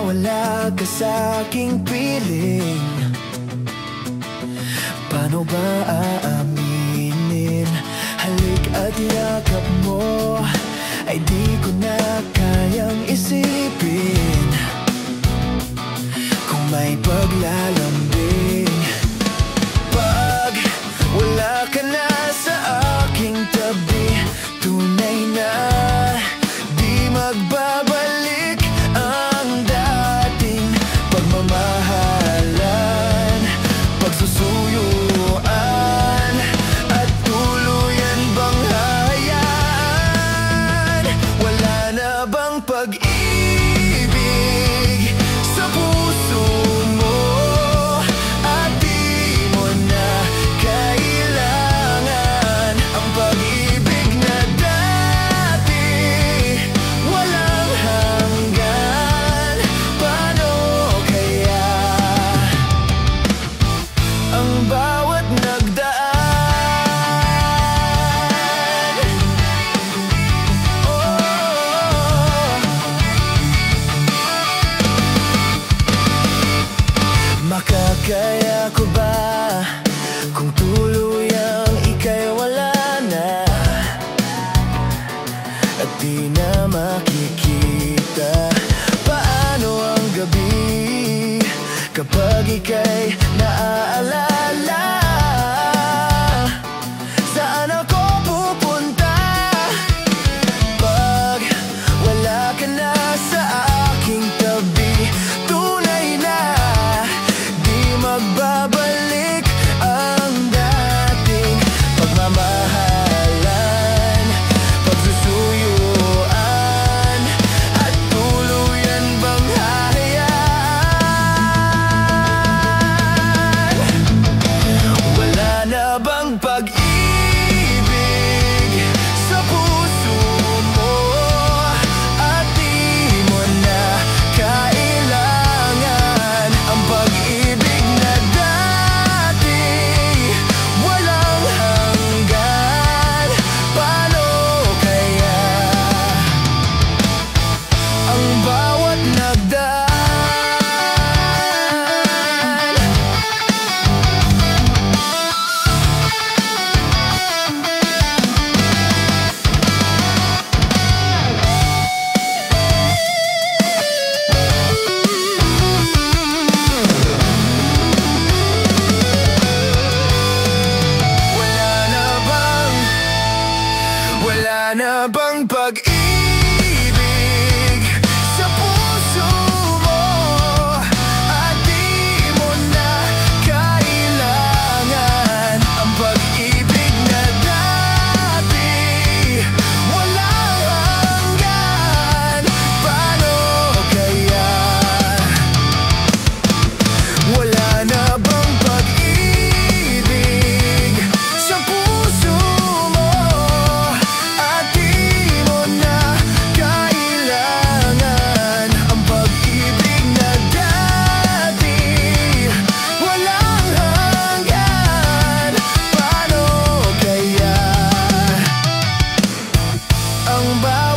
mawala ka sa aking piling Paano ba aaminin? Halik at yakap mo Ay di ko na kayang isipin Kung may paglalambing Pag wala ka na sa aking tabi Tunay Kapag ika'y naaalala bang